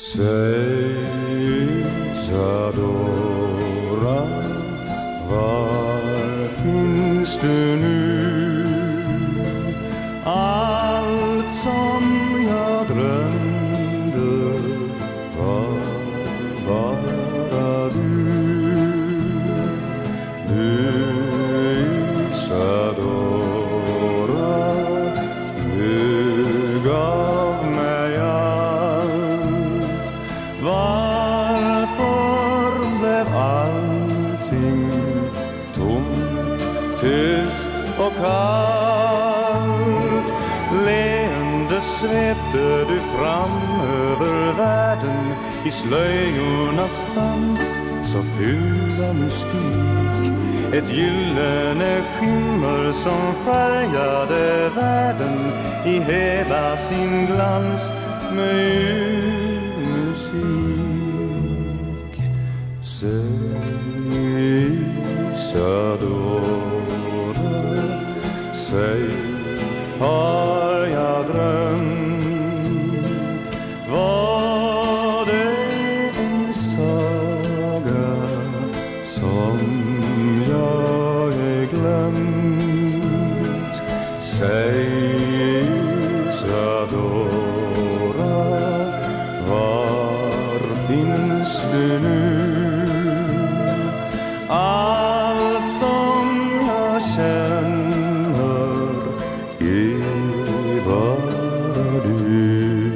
Säg Isadora, var finns du nu? Allt som jag drömde var bara du. Du tyst och kallt? Leende svepte du fram över världen i slöjornas dans så fylld av mystik ett gyllene skimmer som färgade världen i hela sin glans med musik. Säg då sig har jag drömt Var det en saga som jag är glömt Säg Isadora, var finns du nu? du